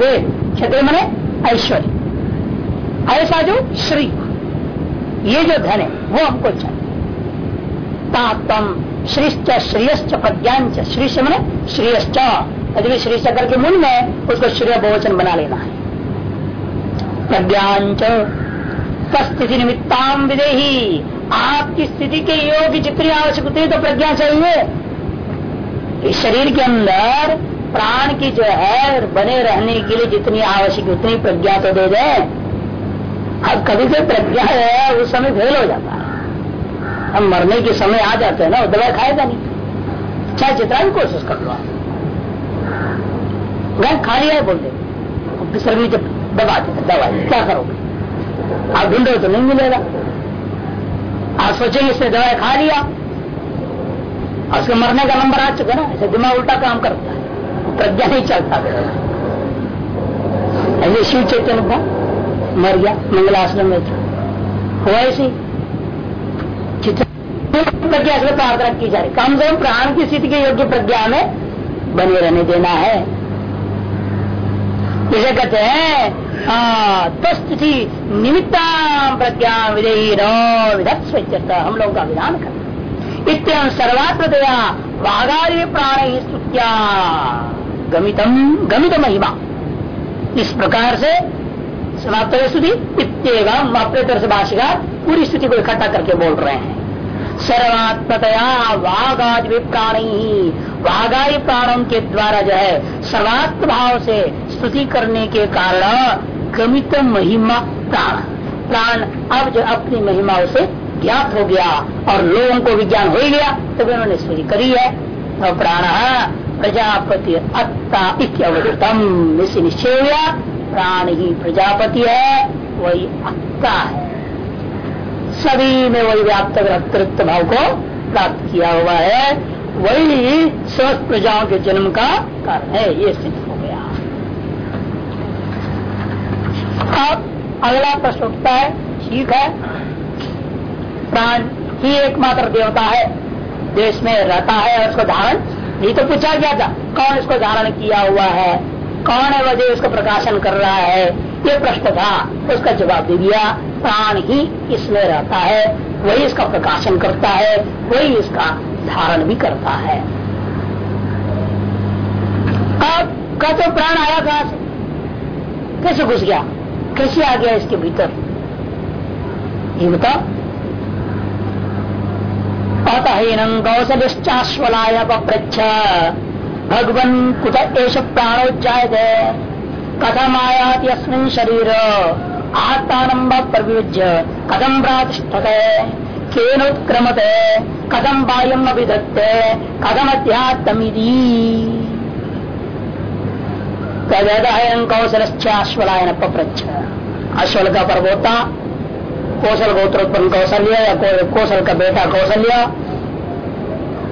दे क्षत्रिय मने ऐश्वर्य। ऐसा जो श्री। ये जो धन है, वो हमको चाहिए। तात्म श्रीश्च, श्रेयश्च प्रज्ञाच श्री मने श्रेयश्च। यदि श्री चक्र के मुन में उसको श्रेय बहुवचन बना लेना है। प्रज्ञाच स्थिति निमित्ताम विदेही। आपकी स्थिति के योग जितनी आवश्यक होती है तो प्रज्ञा चाहिए। इस शरीर के अंदर प्राण की जो है, बने रहने के लिए जितनी आवश्यक, उतनी प्रज्ञा तो दे दे। अब कभी कोई प्रज्ञा है, उस समय फेल हो जाता है। हम मरने के समय आ जाते हैं ना वो दवाई खाएगा नहीं। चाहे जितना भी कोशिश कर लो आप। खा लिया है बोल दे शरीर नीचे दबा देते दवाई। क्या करोगे? आप ढूंढो तो नहीं मिलेगा। आप सोचेंगे इसने दवाई खा लिया। उसके मरने का नंबर आ चुका ना, ऐसे दिमाग उल्टा काम करता है। प्रज्ञा नहीं चलता ऐसे शिव चैतन्य था मर गया, मंगलाश्रम में था। हुआ ऐसी प्रज्ञा से प्रार्थना की जा रही। कम से कम प्राण की स्थिति के योग्य प्रज्ञा में बने रहने देना है। इसे कहते हैं तो स्थिति निमित्ता प्रज्ञा विधेयी विधत्व हम लोग का विधान करते इतम सर्वात्मतया वाघारी प्राण ही स्तुत्या। गमितम गमित महिमा इस प्रकार से समाप्त स्तुति। अपने भाषिका पूरी स्थिति को इकट्ठा करके बोल रहे हैं। सर्वात्मतया वाघाज प्राणी वाघाई प्राणों के द्वारा जो है सर्वात्म भाव से स्तुति करने के कारण गमित महिमा प्राण। प्राण अब जो अपनी महिमा से ज्ञात हो गया और लोगों को विज्ञान हो ही गया तो उन्होंने स्तुति करी है। तो प्राण प्रजापति अत्ता इत्यवृतम निश्चय हुआ प्राण ही प्रजापति है, वही अत्ता है। सभी में वही व्याप्त कर्तृत्व भाव को प्राप्त किया हुआ है। वही स्वस्थ प्रजाओं के जन्म का कारण है, ये सिद्ध हो गया। अब अगला प्रश्न उठता है, ठीक है? प्राण ही एकमात्र देवता है। देश में रहता है और उसको धारण ये तो पूछा गया था, कौन इसको धारण किया हुआ है? कौन है वजह इसको प्रकाशन कर रहा है? ये प्रश्न था। उसका जवाब दे दिया, प्राण ही इसमें रहता है, वही इसका प्रकाशन करता है, वही इसका धारण भी करता है। अब का तो प्राण आया कहा से? कैसे घुस गया? कैसे आ गया इसके भीतर? ये बताओ। अतहीन कौशलिश्चाश्वलाय पृछ भगवन कुत एष प्राणोच्चायते कथम आयाति अस्मिन् शरीर। आत्मान प्रविज्य कथम प्रातिष्ठते? केनोत्क्रमते? कथम बाह्यम अभिधत्ते? कथम अध्यात्मिदी कौशलश्चाश्वलायन पप्रच्छ अश्वल का परबोता कौशल गोत्र उत्पन्न कौशल्य, या कौशल का बेटा कौशल्य।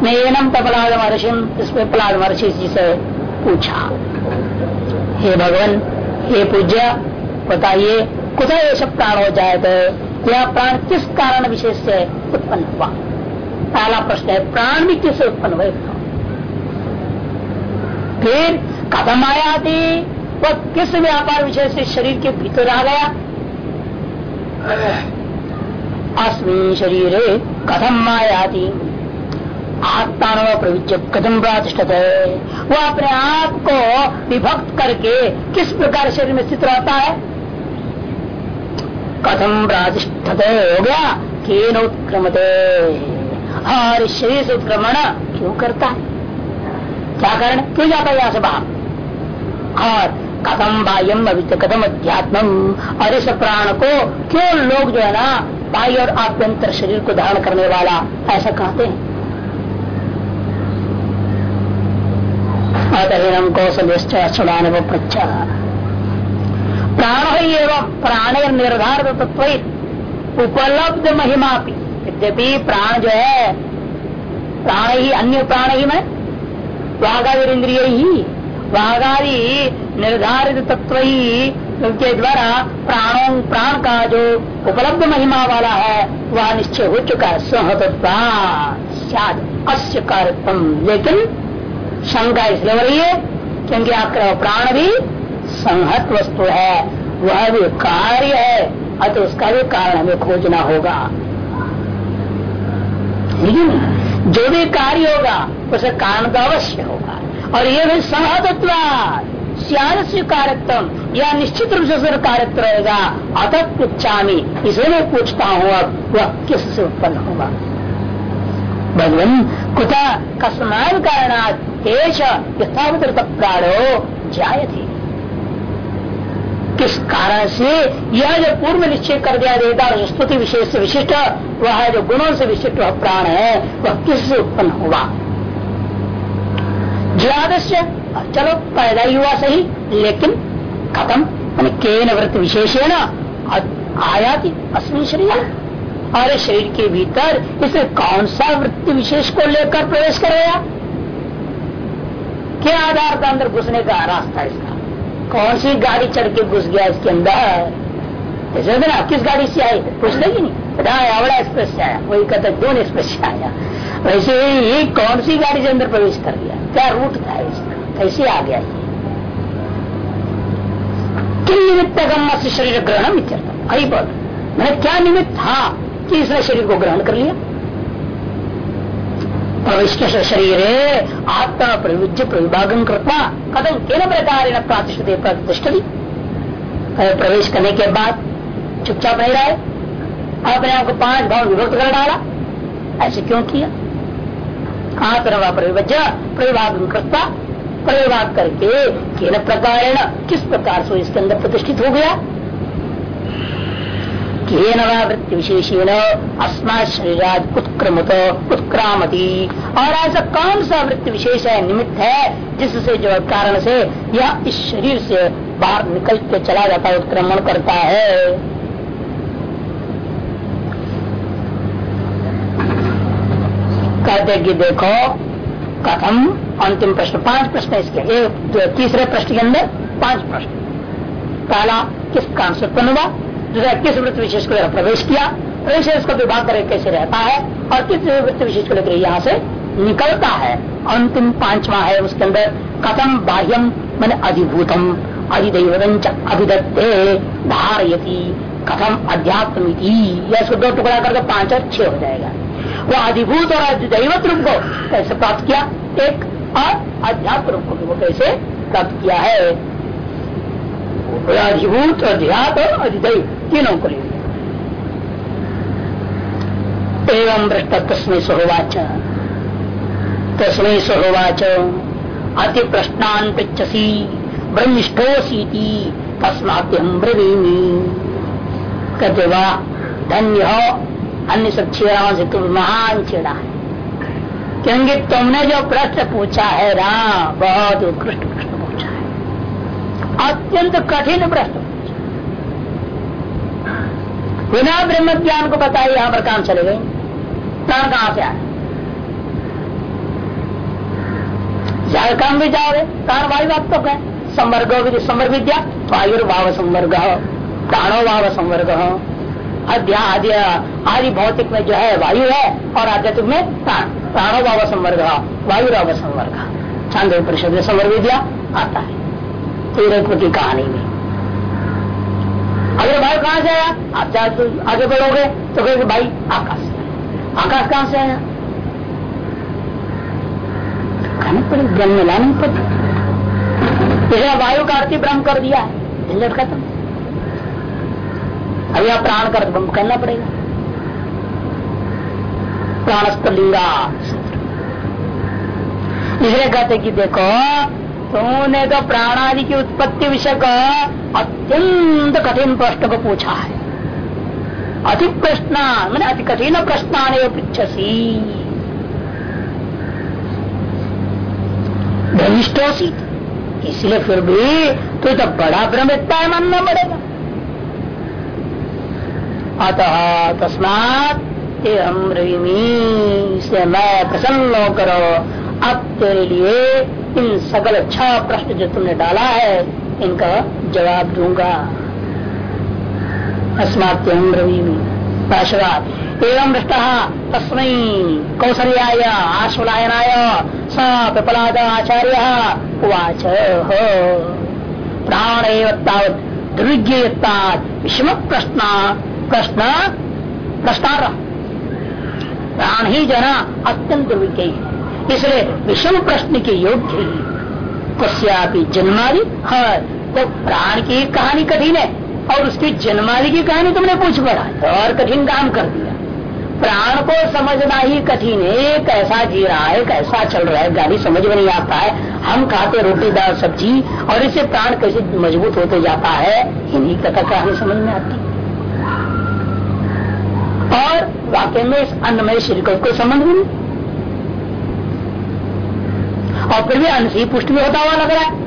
ने महर्षि इसमें प्रहलाद महर्षि जी से पूछा, हे भगवान, हे पूज्य, बताइए कुछ ये सब प्राण हो जाए तो यह प्राण किस कारण विशेष से उत्पन्न हुआ? पहला प्रश्न है, प्राण भी किस उत्पन्न हुए? फिर कदम आया थी वह किस व्यापार विषय से शरीर के भीतर आ गया? अस्मिन शरीर कथम थी आत्मा प्रविच्य कदम प्रतिष्ठित? है वो अपने आप को विभक्त करके किस प्रकार शरीर में स्थित रहता है? कथम प्रतिष्ठित हो गया? केन उत्क्रमते? और शरीर से उत्क्रमण क्यों करता है? क्या कारण? क्यों जाता है यहाँ से बाहर? और कथम बाह्यम कदम अध्यात्म और इस प्राण को क्यों लोग जो है ना, बाह्य और आभ्यंतर शरीर को धारण करने वाला, ऐसा कहते हैं। अतहीनम कौशल प्राण ही एवं प्राण निर्धारित तत्व उपलब्ध महिमा यद्यपि प्राण जो है, प्राण ही अन्य प्राण ही में वाघावीर इंद्रिय ही वाघारी निर्धारित तत्व ही उनके द्वारा प्राणों, प्राण का जो उपलब्ध महिमा वाला है, वह निश्चय हो चुका है। अस्य कार्यक्रम। लेकिन शंका इसलिए हो रही है, क्योंकि प्राण भी संहत वस्तु है, वह भी कार्य है, अतः उसका भी कारण हमें खोजना होगा। लेकिन जो भी कार्य होगा, उसे कारण तो अवश्य होगा। और ये भी संहतत्व से कार्यक्रम या निश्चित रूप से कार्यत्व रहेगा। अतः पुच्छामी। इसे मैं पूछता हूँ अब, वह किस से उत्पन्न होगा? भगवान कुथा कस्मान कारणात एश यथावत प्राणो जाय थे किस कारण से यह जो पूर्व निश्चय कर दिया देता और स्तुति विशेष से विशिष्ट, वह जो गुणों से विशिष्ट वह प्राण है, वह किस से उत्पन्न होगा? ज्यादस्य, चलो, पैदा ही हुआ सही, लेकिन खत्म मैंने के वृत्त विशेषण आया थी अस्मिन शरीर। और शरीर के भीतर इसे कौन सा वृत्ति विशेष को लेकर प्रवेश करेगा क्या आधार का अंदर घुसने का रास्ता इसका? कौन सी गाड़ी चढ़ के घुस गया इसके अंदर? ऐसे ना, किस गाड़ी से आई पूछ लेगी नहीं। एक्सप्रेस से आया वही कहता दोन एक्सप्रेस से आया वैसे ये कौन सी गाड़ी से अंदर प्रवेश कर गया? क्या रूट था इसका? कैसे आ गया ये? किन निमित्त से शरीर ग्रहण आई बोल मैंने क्या निमित्त था कि इसने शरीर को ग्रहण कर लिया? प्रविष्ट शरीर आत्मा प्रविज्य प्रविभागन करता कदम केन प्रकार प्रातिष्ठते प्रतिष्ठ प्रवेश करने के बाद चुपचाप नहीं रहे अपने आप को पाँच भाव विभक्त कर डाला। ऐसे क्यों किया? आत्मा प्रविभज्य प्रविभागन करता प्रविभाग करके केन प्रकार किस प्रकार से इसके अंदर प्रतिष्ठित हो गया? केन वृत्ति विशेषण अस्मा शरीराद उत्क्रमत, उत्क्रामती। और ऐसा कौन सा वृत्ति विशेष है, निमित्त है, जिससे, जो कारण से यह इस शरीर से बाहर निकल के चला जाता है, उत्क्रमण करता है? कहते कि देखो, कथम, अंतिम प्रश्न, पाँच प्रश्न इसके। एक तीसरे प्रश्न के अंदर पाँच प्रश्न। पहला, किस कारण से उत्पन्न हुआ? दूसरा किस वृत्त विशेष को प्रवेश किया? प्रवेश इसको विभाग करके कैसे रहता है? और किस वृत्त विशेष को लेकर यहाँ से निकलता है? अंतिम पांचवा है उसके अंदर, कथम बाह्यम, मैंने अधिभूतम अधिदेवदंच अभिदत्ते, धारयती, कथम अध्यात्म इसको दो टुकड़ा करके पाँच और छह हो जाएगा। वो अधिभूत और अधिदैवत रूप को कैसे प्राप्त किया? एक और अध्यात्म रूप को वो कैसे प्राप्त किया है? अधिभूत अध्यात और अधिदैव तीनों को ले एवं दृष्ट तस्में सहोवाच। तस्में सहोवाच। अति प्रश्नान पृछसी ब्रह्मिष्ठोसी तस्मात हम ब्रवीमी। कहते वाह धन्य। अन्य सब छेड़ाओं से तुम महान छेड़ा है। क्योंकि तुमने जो प्रश्न पूछा है, राम, बहुत उत्कृष्ट प्रश्न पूछा है। अत्यंत कठिन प्रश्न बिना ब्रह्म ज्ञान को बताए यहाँ पर काम चले गए। प्राण कहाँ से आए? काम भी जाओगे प्राण वायु आप तो संवर्ग संवर्ग विद्या, वायुर्भाव संवर्ग, प्राणो भाव संवर्ग। अध्या आदि आदि भौतिक में जो है, वायु है, और आध्यात्मिक में प्राण प्राणो भाव संवर्ग वायु भाव संवर्ग चाँद परिषद में संवर्ग विद्या आता है। तीरत्व की कहानी में। अगर भाई कहाँ से आया? आप तो आगे बढ़ोगे तो कहेंगे, भाई, आकाश आकाश कहाँ से आया? कहने पड़े, ब्रह्म लानी पड़ी वायु का अर्थी ब्रह्म कर दिया। है झंझट खत्म। अब यह प्राण का ब्रह्म कहना पड़ेगा। प्राणस्थ लिंगा इसलिए कहते कि देखो तुमने तो प्राणादि की उत्पत्ति विषय का अत्यंत कठिन प्रश्न को पूछा है। अति प्रश्न मैंने अति कठिन प्रश्न आने पृछसी भ्रमिष्टोसी इसलिए फिर भी तो, तो बड़ा भ्रमितता है मानना पड़ेगा। अतः तस्मात रविमी से मैं प्रसन्न करो अब तेरे लिए इन सकल छह प्रश्न जो तुमने डाला है, इनका जवाब दूँगा। अस्मात हम एवं दृष्ट, तस्म कौशल्याय आश्वलायनाय, स पिपलाद आचार्य, उवाच प्राण एवं दुर्ज्ञता विषम प्रश्न प्रश्न प्रश्नार प्राण ही जो ना अत्यंत दुर्विज्ञ है। इसलिए विषम प्रश्न के योग्य ही। कश्यापी जन्मादि, है तो प्राण की कहानी कठिन है, और उसकी जन्मादि की कहानी तुमने पूछ पड़ा तो और कठिन काम कर दिया। प्राण को समझना ही कठिन है कैसा जी रहा है, कैसा चल रहा है गाड़ी समझ में नहीं आता है। हम खाते रोटी, दाल, सब्ज़ी, और इसे प्राण कैसे मज़बूत होते जाता है, इन्हीं कथा कहानी समझ में आती और वाकई में इस अन्नमय शरीर को कोई संबंध भी नहीं। और फिर भी अन्न से पुष्ट भी होता हुआ लग रहा है।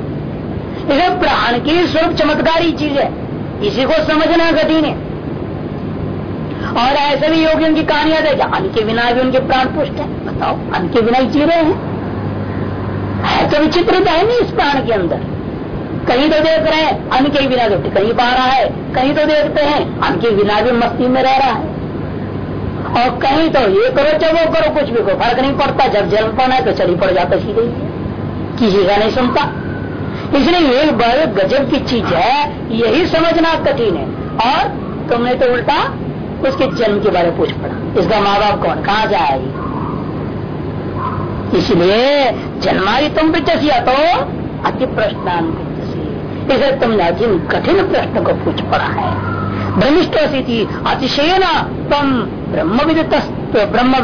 इसे प्राण की स्वरूप चमत्कारी चीज़ है। इसी को समझना कठिन है और ऐसे भी योगी उनकी कहानियाँ देखे अन्न के बिना भी उनके प्राण पुष्ट है। बताओ अन्न के बिना ही रहे हैं। है तो विचित्रता है नहीं इस प्राण के अंदर। कहीं तो देख रहे हैं अन्न के बिना तो कहीं पा रहा है। कहीं तो देखते हैं अन्न के बिना भी मस्ती में रह रहा है। और कहीं तो ये करो, चाहे वो करो, कुछ भी कोई फ़र्क नहीं पड़ता। जब जन्म पाना है तो चली पड़ जाता सीधे। किसी का नहीं सुनता। इसलिए एक बड़े गजब की चीज़ है। यही समझना कठिन है। और तुमने तो उल्टा उसके जन्म के बारे में पूछ पड़ा। इसका माँ बाप कौन? कहा जाएगी इसलिए जन्मारी तुम पिछसिया तो अति प्रश्न इसे तुमने अति कठिन प्रश्न को पूछ पड़ा है। भ्रमिष्ट थी अतिशय न तुम ब्रह्म विद ब्रह्म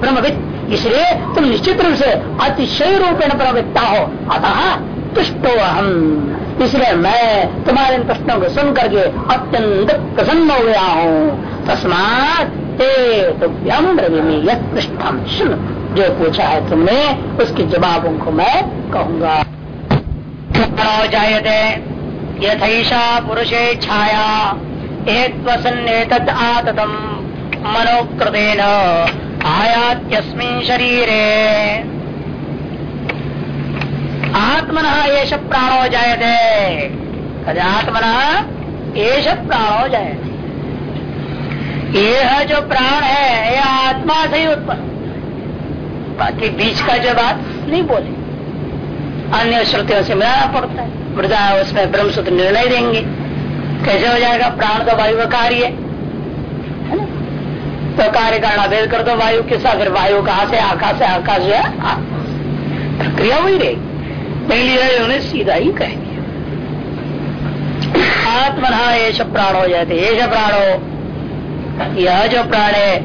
ब्रह्मविद। इसलिए तुम निश्चित रूप से अतिशय रूपेण प्रवृत्ता हो अतः तुष्टो हम इसलिए मैं तुम्हारे इन प्रश्नों को सुन करके अत्यंत प्रसन्न हो गया हूँ। तस्मात तो पृष्ठम सुन जो पूछा है तुमने, उसके जवाबों को मैं कहूँगा। जायते। यथैषा पुरुषे छाया। एक आततम मनोकृतेन आयात्यस्मिन् शरीरे। आत्मन एष प्राणो जायते। कद आत्मन एष प्राणो जायते। यह जो प्राण है यह आत्मा से ही उत्पन्न। बाकी बीच का जो बात नहीं बोले। अन्य श्रुतियों से मिलाना पड़ता है। मृदा उसमें ब्रह्मसूत्र निर्णय देंगे। कैसे हो जाएगा? प्राण तो वायु का कार्य है। तो कार्य कारण भेद कर दो वायु के साथ, फिर वायु कहा से, आकाश से, आकाश जो है प्रक्रिया वही रहेगी। पहली उन्हें सीधा ही कह दिया आत्मना ये प्राण हो जाते ये प्राणो, यह जो प्राण है,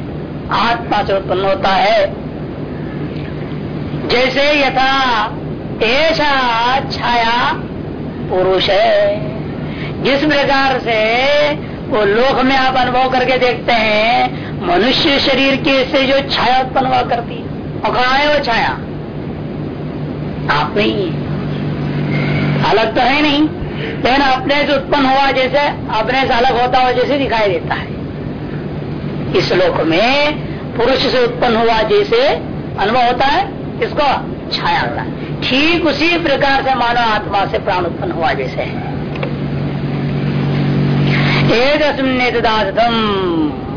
आत्मा से उत्पन्न होता है। जैसे यथा ऐसा छाया पुरुष है। जिस प्रकार से वो लोक में आप अनुभव करके देखते हैं, मनुष्य शरीर के से जो छाया उत्पन्न हुआ करती है, और कहा है वो छाया? आप नहीं अलग तो है नहीं, लेकिन अपने से उत्पन्न हुआ जैसे अपने से अलग होता हुआ जैसे दिखाई देता है। इस लोक में पुरुष से उत्पन्न हुआ जैसे अनुभव होता है, इसको छाया होता है। ठीक उसी प्रकार से मानव आत्मा से प्राण उत्पन्न हुआ जैसे है। एक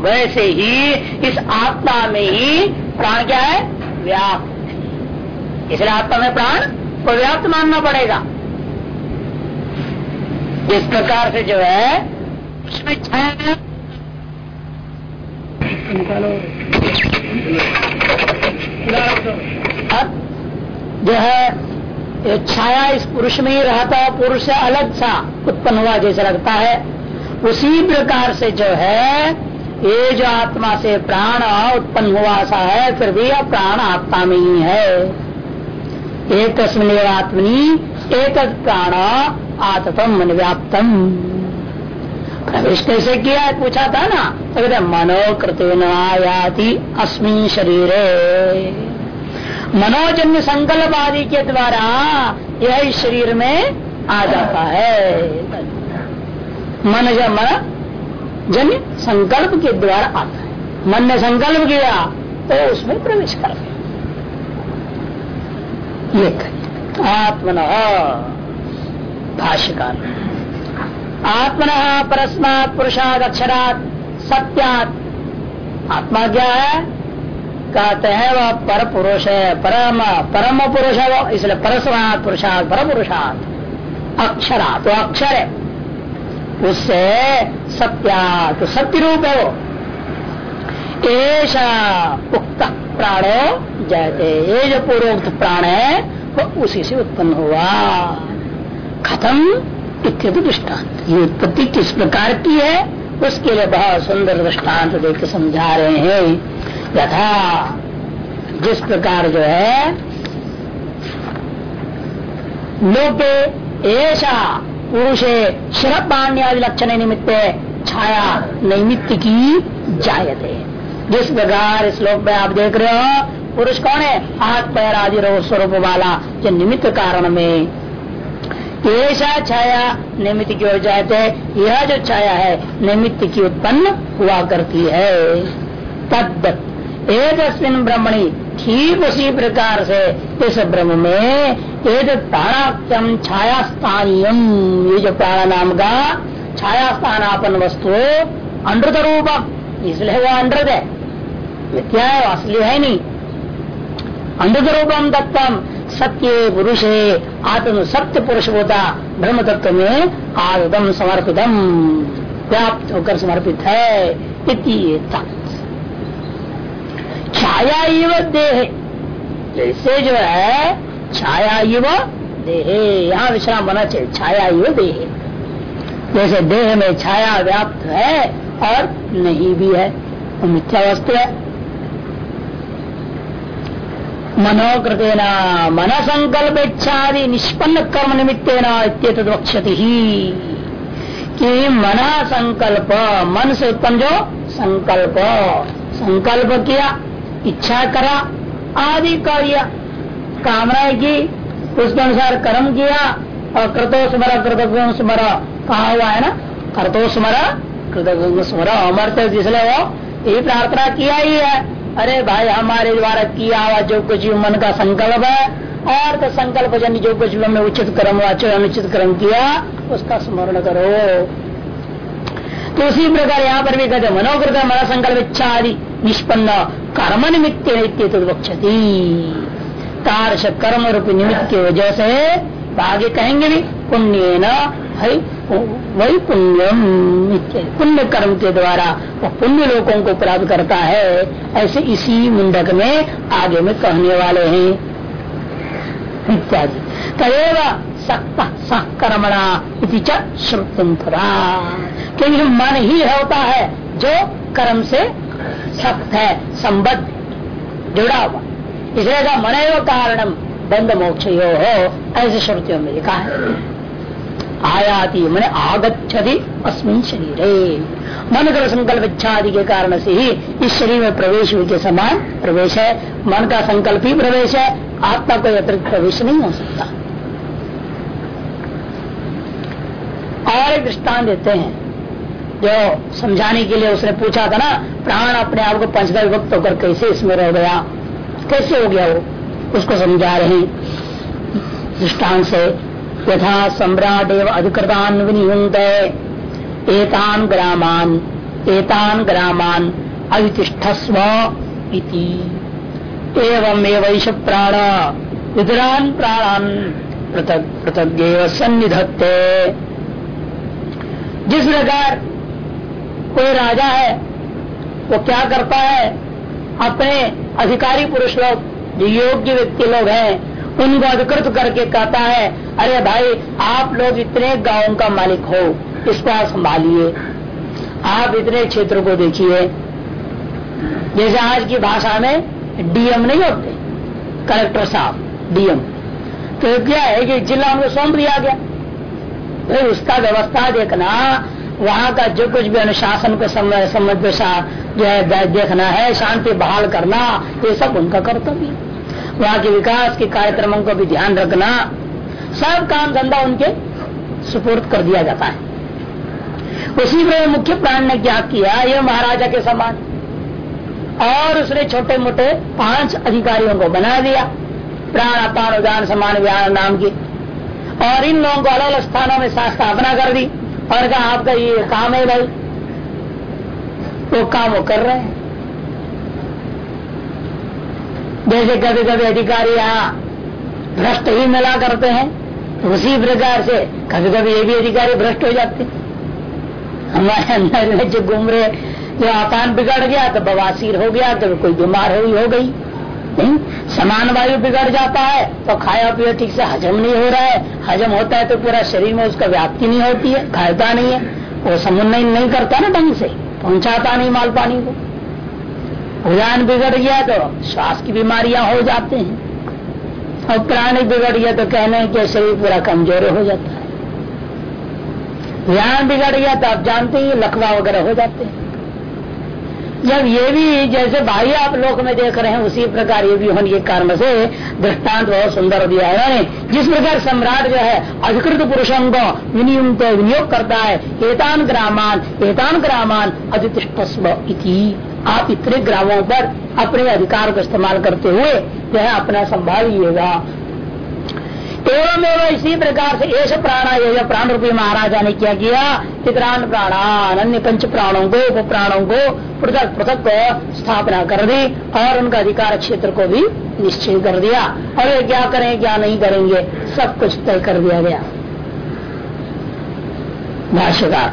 वैसे ही इस आत्मा में ही प्राण क्या है? व्याप्त इसलिए आत्मा में प्राण को व्याप्त मानना पड़ेगा। इस प्रकार से जो है उसमें छाया जो है छाया इस पुरुष में ही रहता है, पुरुष से अलग सा उत्पन्न हुआ जैसे लगता है। उसी प्रकार से जो है, ये जो आत्मा से प्राण उत्पन्न हुआ सा है, फिर भी यह प्राण आत्मा में ही है। एक आत्मनी एक प्राण आततम मन व्याप्तम प्रवेश कैसे किया है, पूछा था ना? तो कहते मनोकृत आयाति अस्मिन शरीर। मनोजन्य संकल्प आदि के द्वारा यह शरीर में आ जाता है। मन मन जन्य संकल्प के द्वारा आता है। मन ने संकल्प किया तो उसमें प्रवेश कर ये आत्मन भाष्यकार। आत्मन परस्मात पुरुषाद अक्षरात सत्यात। आत्मा क्या है? कहते हैं, वह पर पुरुष है, परम परम पुरुष है वो, इसलिए परस्मात पुरुषार्थ पर पुरुषार्थ अक्षरा तो अक्षर है। उससे सत्या तो सत्य रूप है वो। ऐसा उक्त प्राणो जयते। ये जो पूर्वोक्त प्राण है, वो उसी से उत्पन्न हुआ। खत्म इत्यादि दृष्टांत। ये उत्पत्ति किस प्रकार की है, उसके लिए बहुत सुंदर दृष्टांत देख समझा रहे हैं। यथा जिस प्रकार जो है लोके ऐसा पुरुषे शरपाण्यादि लक्षण निमित्त छाया नैमित्त की जायते। जिस प्रकार श्लोक में आप देख रहे हो, पुरुष कौन है? हाथ, पैर आदि स्वरूप वाला, जो निमित्त कारण में ऐसा छाया निमित्त की हो जाते यह जो छाया है, निमित्त की उत्पन्न हुआ करती है। तद एक ब्रह्मणी ठीक उसी प्रकार से इस ब्रह्म में एक प्राणाख्यम छाया स्थानीय ये जो प्राण नाम का छाया स्थानापन वस्तु अनृत रूप। इसलिए वो अनृत है। क्या है? असली है नहीं। अमृत रूपम दत्तम सत्य पुरुष, आत्म सत्य पुरुष होता, ब्रह्म तत्व में आदम समर्पितम, व्याप्त होकर समर्पित है। इति छाया इव देह। जैसे जो है, छाया इव देह। यहाँ विश्राम बना चाहिए, छाया इव देह। जैसे देह में छाया व्याप्त है और नहीं भी है, वो मिथ्या वस्तु है। मनोकृतेन मन संकल्प इच्छादि निष्पन्न कर्म निमित्तेन वक्षति ही। कि मना संकल्प मन से उत्पन्न जो संकल्प। संकल्प किया इच्छा करा, आदि कार्य कामना की, उसके अनुसार कर्म किया, और कृतो स्मर कृतज्ञ स्मर। कहा हुआ है ना? कृतो स्मर कृतज्ञ स्मर। अमर जिसने वो यही प्रार्थना किया ही है। अरे भाई, हमारे द्वारा किया हुआ जो कुछ मन का संकल्प है, और तो संकल्प जन जो कुछ उचित कर्म अनुचित कर्म किया, उसका स्मरण करो। तो उसी प्रकार यहाँ पर भी कहते मनोकृत मन संकल्प इच्छा आदि निष्पन्न कर्म निमित्त वक्षति तारश कर्म रूपी निमित्त की वजह से आगे कहेंगे भी पुण्य न वही पुण्यम पुण्य कर्म के द्वारा वो पुण्य लोगों को प्राप्त करता है। ऐसे इसी मुंडक में आगे में कहने वाले हैं। इत्यादि। तदेव सक्त सहकर्मणा श्रुतंतरा क्योंकि मन ही होता है, जो कर्म से सख्त है, संबद्ध, जुड़ा हुआ। इसलिए का मन कारणम बंद मोक्ष यो हो, ऐसे श्रुतियों में लिखा है। आयाति मन आगछति अस्मिन शरीर। मन का संकल्प इच्छा आदि के कारण से ही इस शरीर में प्रवेश हुए के समान प्रवेश है। मन का संकल्प ही प्रवेश है। आत्मा कोई अतिरिक्त प्रवेश नहीं हो सकता। एक दृष्टान देते हैं। जो समझाने के लिए उसने पूछा था ना, प्राण अपने आप को पंचदा विभक्त होकर कैसे इसमें रह गया? कैसे हो गया वो? उसको समझा रहे दृष्टान से, यथा सम्राट एवं अधिकृतान विनियुक्त एतान ग्रामान एतान ग्रामान अवितिष्ठस्व इति। एवं एवं प्राण विदरान प्राणान पृथक पृथक सन्निधत्ते। जिस प्रकार कोई राजा है, वो क्या करता है? अपने अधिकारी पुरुष लोग, जो योग्य व्यक्ति लोग हैं उनको अधिकृत करके कहता है, अरे भाई, आप लोग इतने गाँव का मालिक हो, इसको आप संभालिए। आप इतने क्षेत्र को देखिए। जैसे आज की भाषा में डीएम नहीं होते, कलेक्टर साहब, डीएम। तो क्या है कि जिला उनको सौंप दिया गया। तो उसका व्यवस्था देखना, वहाँ का जो कुछ भी अनुशासन को समझ जो है देखना है, शांति बहाल करना, ये सब उनका कर्तव्य वहाँ के विकास के कार्यक्रमों को भी ध्यान रखना, सब काम धंधा उनके सुपुर्द कर दिया जाता है। उसी में मुख्य प्राण ने क्या किया, ये महाराजा के समान। और उसने छोटे मोटे पाँच अधिकारियों को बना दिया प्राण अपान उदान, समान, व्यान, नाम की और इन लोगों को अलग अलग स्थानों में स्थापना कर दी। और कहा, आपका ये काम है भाई। वो काम वो कर रहे हैं। जैसे कभी कभी अधिकारी यहाँ भ्रष्ट ही मिला करते हैं उसी प्रकार से कभी कभी ये भी अधिकारी भ्रष्ट हो जाते हमारे अंदर में जो घूम रहे जो आपान बिगड़ गया तो बवासीर हो गया तो कोई बीमार हुई हो गई। नहीं? समान वायु बिगड़ जाता है तो खाया पिया ठीक से हजम नहीं हो रहा है। हजम होता है तो पूरा शरीर में उसका व्याप्ति नहीं होती है खाता नहीं है। वो समुन्न नहीं, करता ना ढंग से पहुंचाता नहीं माल पानी को। उदान बिगड़ गया तो श्वास की बीमारियाँ हो जाते हैं। और प्राणी बिगड़ गया तो कहने के शरीर पूरा कमज़ोर हो जाता है। ध्यान बिगड़ गया तो आप जानते ही लखवा वगैरह हो जाते हैं। जब ये भी जैसे भाई आप लोक में देख रहे हैं, उसी प्रकार ये भी होने के कारण से दृष्टांत बहुत सुंदर दिया है उन्होंने। जिस प्रकार सम्राट जो है, अधिकृत पुरुषों को विनियुक्त विनियोग करता है, एतान ग्रामान एतान ग्रामान अधितिष्ठस्व आप इतने ग्रामों पर अपने अधिकार को इस्तेमाल करते हुए, यह अपना संभालिएगा एवं एवं इसी प्रकार से ऐसा प्राण ये प्राण रूपी महाराजा ने क्या किया? इतरान प्राणान, अन्य पंच प्राणों को, उप प्राणों को पृथक पृथक स्थापना कर दी और उनका अधिकार क्षेत्र को भी निश्चय कर दिया। और वे क्या करें, क्या नहीं करेंगे? सब कुछ तय कर दिया गया। भाष्यकार,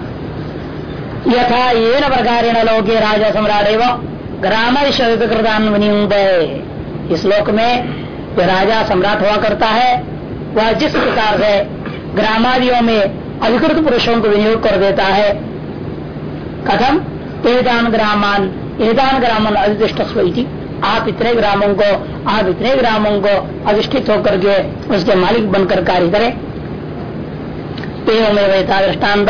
यथा ये न प्रकार लोके राजा सम्राट एवं ग्राम विनियुक्त इस लोक में जो राजा सम्राट हुआ करता है। वह जिस प्रकार से ग्रामादियों में अधिकृत पुरुषों को विनियोग कर देता है, कथम एदान ग्रामान एदान ग्रामन अधिष्ठ स्वती आप इतने ग्रामों को, आप इतने ग्रामों को अधिष्ठित होकर के उसके मालिक बनकर कार्य करें। एवं दृष्टांत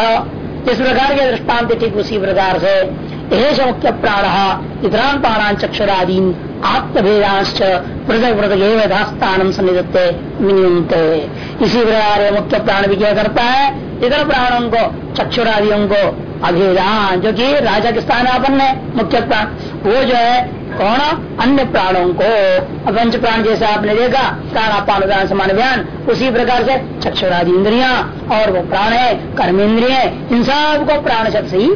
इस प्रकार के दृष्टांत ठीक उसी प्रकार से मुख्य प्राण इतरान प्राणान चक्षुरादीन आत्मभेदांश पृथक पृथक यथास्थान सन्निधत्ते विनियमते इसी प्रकार मुख्य प्राण भी क्या करता है इतर प्राणों को चक्षुरादियों को अभेदान जो कि राजा के स्थान अपन है मुख्य प्राण वो जो है, कौन? अन्य प्राणों को पंच प्राण जैसे आपने देखा प्राणापान समान बयान उसी प्रकार से चक्षुरादि इंद्रिया, और वो प्राण है, कर्मेंद्रिय, इन सबको प्राण शब्द ही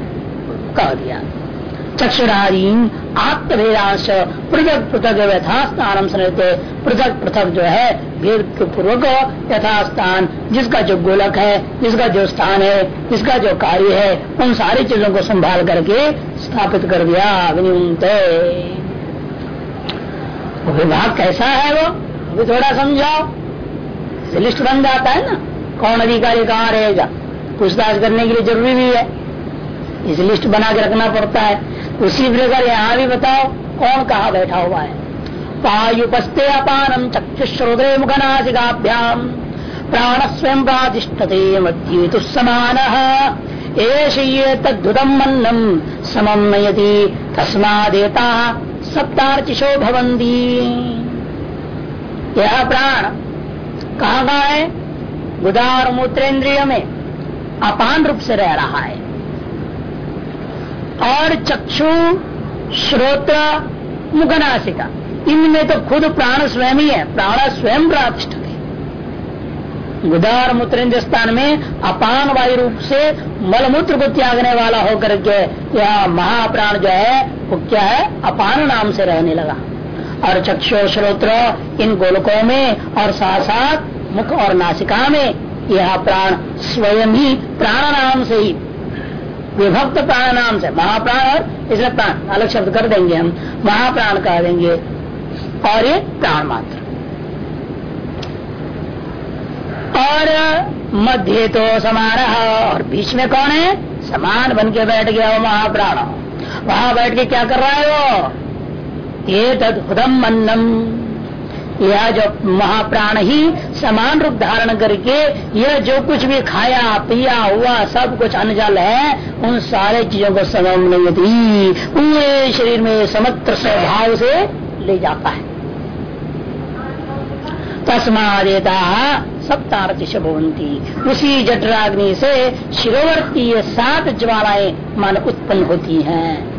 कह दिया। चक्षुरादीन आत्मभेदांश पृथक पृथक यथास्थान समझते पृथक पृथक जो है भेद पूर्वक यथास्थान, जिसका जो गोलक है, जिसका जो स्थान है, जिसका जो कार्य है, उन सारी चीज़ों को संभाल करके स्थापित कर दिया विनियत विभाग कैसा है वो? अभी थोड़ा समझाओ। लिस्ट बन जाता है ना? कौन अधिकारी कहाँ रहेगा पूछताछ करने के लिए ज़रूरी भी है। इस लिस्ट बना के रखना पड़ता है। उसी प्रकार यहाँ भी बताओ, कौन कहा बैठा हुआ है? पायुपस्ते अपानम चक्षुश्रोदय मुखनाशिकाभ्याम प्राण स्वयं प्रातिष्ठते मध्य तो समान एश ये तद्धुतम मन्नम समन्वयति तस्मादेता सप्तार्चिशो भवंती यह प्राण कहा है? गुदार मूत्रेन्द्रिय में अपान रूप से रह रहा है। और चक्षु, श्रोत्र मुखनाशिका इनमें तो खुद प्राण स्वयं ही है। प्राण स्वयं है। गुदार मूत्र स्थान में अपान वायु रूप से मलमूत्र को त्यागने वाला होकर के यह महाप्राण जो है, वो क्या है? अपान नाम से रहने लगा। और चक्षु, श्रोत्र, इन गोलकों में और साथ साथ मुख और नासिका में यह प्राण स्वयं ही, प्राण नाम से ही विभक्त प्राण नाम से। महाप्राण और इसे प्राण, अलग शब्द कर देंगे हम। महाप्राण कह देंगे, और ये प्राण मात्र। और मध्य तो समान और बीच में कौन है? समान बन के बैठ गया वो महाप्राण। वहाँ बैठ के क्या कर रहा है वो? ये तद हुदम अन्नम यह जो महाप्राण ही समान रूप धारण करके यह जो कुछ भी खाया, पिया, हुआ, सब कुछ अनजल है, उन सारे चीज़ों को समन्वयती पूरे शरीर में समत्र स्वभाव से ले जाता है। तस्मादेता सप्तार्तिश भवंती उसी जटराग्नि से शिरोवर्ती सात ज्वालाएँ मान उत्पन्न होती हैं।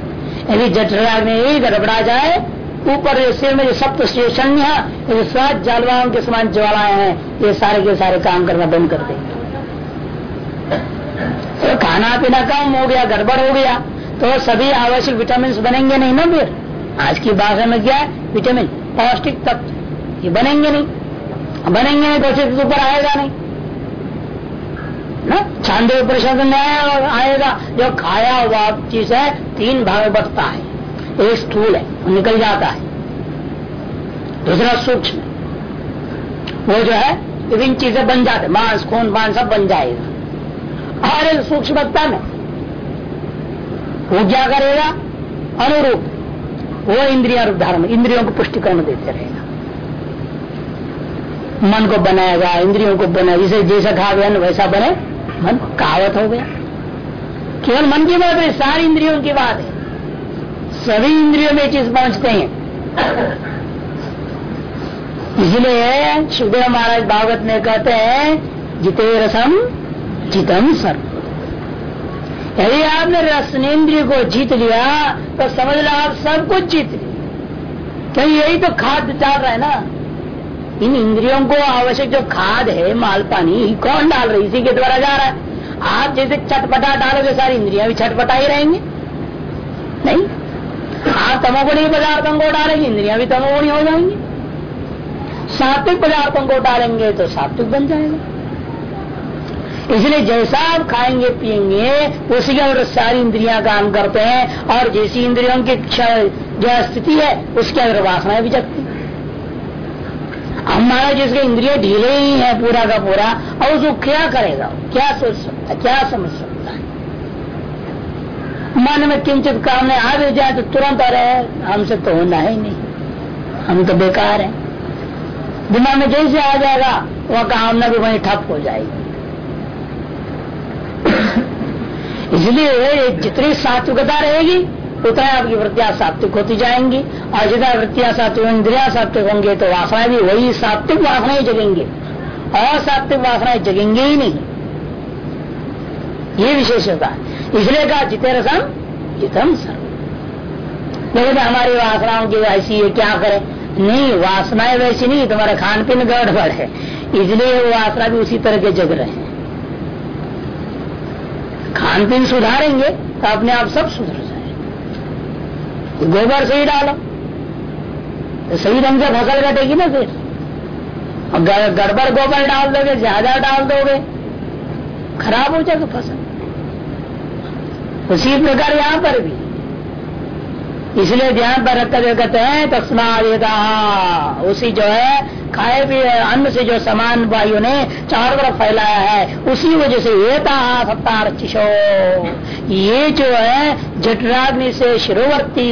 यदि जटराग्नि गड़बड़ा जाए ऊपर सिर में जो सप्त शून्य सात जालवाओं के समान ज्वालाएँ हैं, ये सारे के सारे काम करना बंद कर देंगे तो खाना पीना कम हो गया, गड़बड़ हो गया तो सभी आवश्यक विटामिन बनेंगे नहीं ना फिर? आज की भाषा में क्या? है विटामिन, पौष्टिक तत्व, ये बनेंगे नहीं। बनेंगे नहीं तो ऊपर आएगा नहीं। ना? छांदे न्याय आएगा जो खाया हुआ चीज़ है, तीन भाग में बटता है। एक स्थूल है, वो निकल जाता है। दूसरा सूक्ष्म, वो जो है, विभिन्न चीज़ें बन जाते मांस खून पान सब बन जाएगा। और एक सूक्ष्मता में वो क्या करेगा अनुरूप, वो इंद्रिया रूप धारण इंद्रियों को पुष्टिकरण देते रहेगा। मन को बनाएगा इंद्रियों को बनाए जिसे जैसा खा गया वैसा बने, मन कहावत हो गया। केवल मन की बात है सारी इंद्रियों की बात है। सभी इंद्रियों में चीज़ पहुँचते हैं। इसलिए सुखदेव महाराज भागवत में कहते हैं जिते रसम जितम सर्व यदि आपने रसनेन्द्रिय को जीत लिया तो समझ लो आप सब कुछ जीत क्योंकि यही तो खाद डाल रहा है ना। इन इंद्रियों को आवश्यक जो खाद है, माल, पानी कौन डाल रही इसी के द्वारा जा रहा है। आप जैसे चटपटा डालोगे, सारी इंद्रियाँ भी छटपटा ही रहेंगे। नहीं? आप तमोगुणी पदार्थों को डालेंगे इंद्रिया भी तमोगुणी हो जाएँगी। सात्विक पदार्थों को डालेंगे तो सात्विक बन जाएगा। इसलिए जैसा आप खाएँगे पिएँगे उसी के अंदर सारी इंद्रियाँ काम करते हैं और जैसी इंद्रियों की जो स्थिति है, उसके अंदर वासनाएँ भी जगती हमारा जिसके इंद्रिय ढीले ही है पूरा का पूरा, और उसको क्या करेगा? क्या सोच सकता है? क्या समझ सकता है? मन में किंचित काम में आ भी जाए तो तुरंत अरे हमसे तो होना ही नहीं। हम तो बेकार है। दिमाग में जैसे आ जाएगा, वह कामना भी वहीं ठप हो जाएगी। इसलिए जितनी सात्विकता रहेगी, उतना आपकी वृत्तियाँ सात्विक होती जाएँगी। और जितना वृत्तियाँ सात्विक, इंद्रिया सात्विक होंगे तो वासनाएँ भी वही सात्विक वासनाएँ जगेंगे। और सात्विक वासनाएँ जगेंगे ही नहीं। ये विशेषता इसलिए कहा जिते रसम जितम सर लेकिन हमारी वासनाओं की ऐसी है, क्या करें? नहीं, वासनाएँ वैसी नहीं, तुम्हारा खान पीन गड़बड़ है। इसलिए वो वासना भी उसी तरह के जग रहे हैं। खान पीन सुधारेंगे तो अपने आप सब सुधर जाए गोबर सही डालो। तो सही ढंग से फ़सल कटेगी ना फिर। गड़बड़ गोबर डाल दोगे, ज़्यादा डाल दोगे। खराब हो जाएगा फ़सल। उसी प्रकार यहाँ पर भी। इसलिए ध्यान पर हुए कहते हैं, तस्माद उसी जो है, खाए भी अन्न से जो समान वायु ने चारों तरफ़ फैलाया है, उसी वजह से ये सत्तार चिशो ये जो है जटराग्नि से शिरोवर्ती,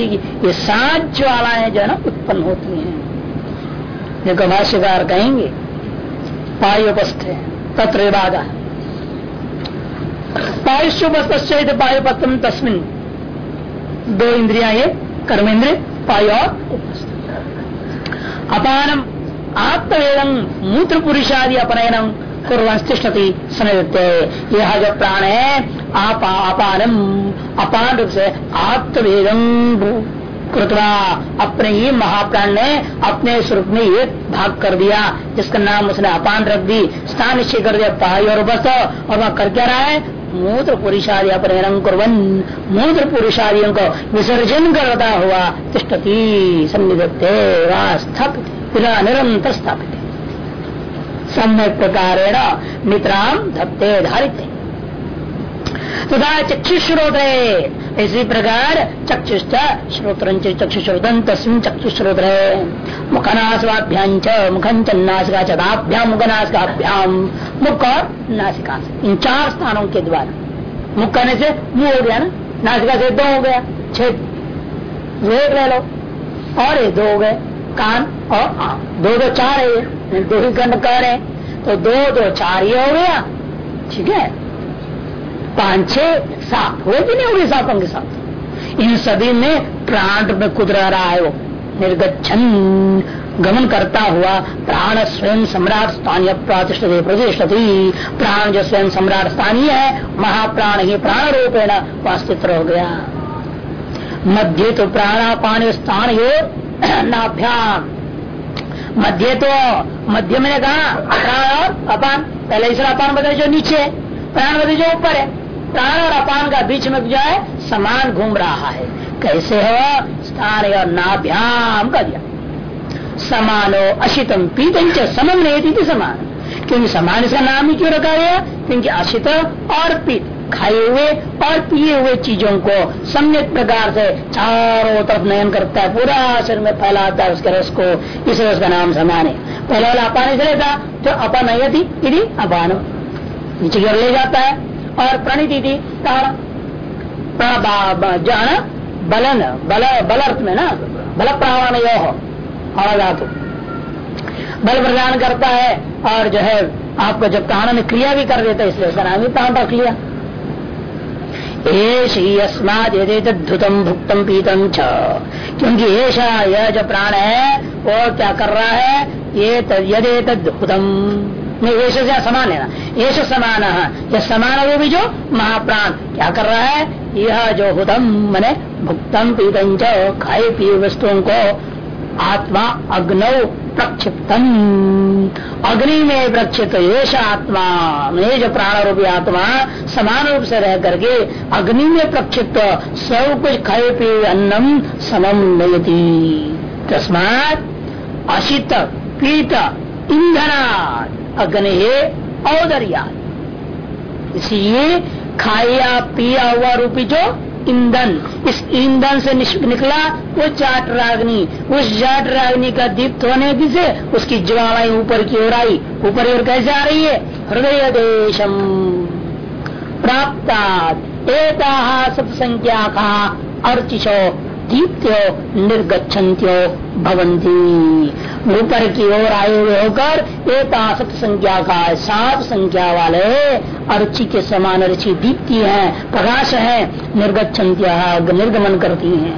ये सात ज्वालाएँ जो है ना, उत्पन्न होती हैं। देखो भाष्यकार कहेंगे, पायुपस्थ तत्र पायुष्योपस्थ पायुपत्रम तस्मिन। दो इंद्रिया ये कर्मेंद्र पाय और अपानम आत्मवेदन मूत्र पुरुषादि अपनयनम कुरंस्तिष्ठति यह जो प्राण है आप, अपानम, अपान रूप से आत्मवेदम कृतवा अपने ही महाप्राण ने अपने स्वरूप में एक भाग कर दिया। जिसका नाम उसने अपान रख दी, स्थान निश्चय कर दिया पाई और बस और वह कर क्या रहा है? मूत्र पुरुषादि अपहरण कुरन मूत्र पुरुषादियों को विसर्जन करता हुआ तिष्ठती, सन्निधत्ते स्थापित निरंतर स्थापित। सम्यक प्रकार मित्राम धत्ते धारित। तथा चक्षुश्रोत इसी प्रकार चक्षुष्ट श्रोत्र चक्षुश्रोतन तस्वीन चक्षुश्रोत्र। मुखनाशवाभ्याम मुखन चन्नाशिका चदाभ्याम मुखनाशिकाभ्याम मुख और नासिका इन चार स्थानों के द्वारा। मुख कहने से मुँह हो गया ना? नासिका से दो हो गया। छह एक ले लो और ये दो हो गए। कान और आम दो दो चार है दो ही गंड कह रहे तो दो दो चार ये हो गया। ठीक है? पाँच छह सात हो कि नहीं होगी सातों के साथ। इन सभी में प्राण में कुदरा रहा है वो। निर्गछन गमन करता हुआ प्राण स्वयं सम्राट स्थानीय प्रतिष्ठित प्रतिष्ठित। प्राण जो स्वयं सम्राट स्थानीय है, महाप्राण ही प्राण रूपेण वास्तित्व हो गया। मध्य तो प्राणापान स्थान यो नाभ्याम। मध्य तो मध्य में कहा, प्राण और अपान। पहले इसरा अपान बताए जो नीचे प्राण बताए जो ऊपर है। प्राण और अपान का बीच में जो है, समान घूम रहा है। कैसे हो? स्थान और नाभ्याम का दिया। समानो अशितम पीतम समम नहीं समान। क्योंकि समान इसका नाम ही क्यों रखा गया? क्योंकि अशित और पीत, खाए हुए और पिए हुए चीज़ों को सम्यक प्रकार से चारों तरफ़ नयन करता है। पूरा शरीर में फैलाता है उसके रस को। इसे का नाम समान है। पहले वाला अपान इसलिए था जो अपनयति अपान। नीचे ले जाता है। और प्रणीति थी जो है बलन, बल बल अर्थ में ना बल प्राण और धातु बल प्रदान करता है और जो है, आपको जब कहाना में क्रिया भी कर देता है, इसलिए उसका नाम ही प्राण रख लिया। एश ही भुक्तम पीतम छ क्योंकि ऐसा यह जो प्राण है, वो क्या कर रहा है? ये यदि तदुतम नहीं से समान है ना। ये समान यह समान वो भी जो महाप्राण। क्या कर रहा है? यह जो हुतम मैंने भुक्तम पीतम जो खाए पिए वस्तुओं को, आत्मा अग्नौ प्रक्षिप्तम। अग्नि में प्रक्षिप्त ये आत्मा में जो प्राण रूपी आत्मा समान रूप से रह करके अग्नि में प्रक्षिप्त सब कुछ खाए पिए अन्नम समम नयती। तस्मात अशित पीत ईंधना अग्नि औदरिया। इसलिए खाया, पिया हुआ रूपी जो ईंधन, इस ईंधन से निकला वो जाट रागनी उस जाट रागनी का दीप्त होने से उसकी ज्वालाएँ ऊपर की ओर आई। ऊपर ओर कैसे आ रही है? हृदय देशम प्राप्त एक सत्संख्या का अर्चिशो दीप्त्यो निर्गछन्त्यो भवंती ऊपर की ओर आए हुए होकर एक आसत संख्या का सात संख्या वाले अरुचि के समान अरुचि दीप्ति है, प्रकाश है निर्गछन्त्या निर्गमन करती है।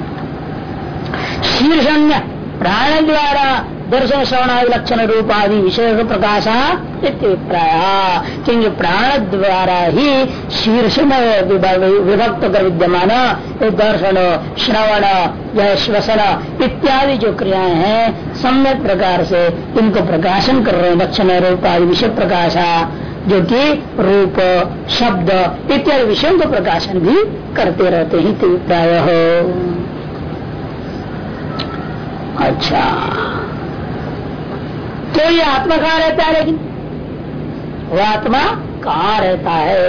शीर्षण्य प्राण द्वारा दर्शन श्रवण आदि लक्षण रूप आदि विशेष प्रकाशा इत्यभिप्राय क्योंकि प्राण द्वारा ही शीर्ष में विभक्त कर विद्यमान दर्शन, श्रवण या श्वसन इत्यादि जो क्रियाएँ हैं, सम्यक प्रकार से इनको प्रकाशन कर रहे हैं लक्षण रूप आदि विषय प्रकाशा जो कि रूप, शब्द इत्यादि विषयों को प्रकाशन भी करते रहते हैं प्राय। हो अच्छा। तो ये आत्मा कहाँ रहता है लेकिन? वो आत्मा कहाँ रहता है?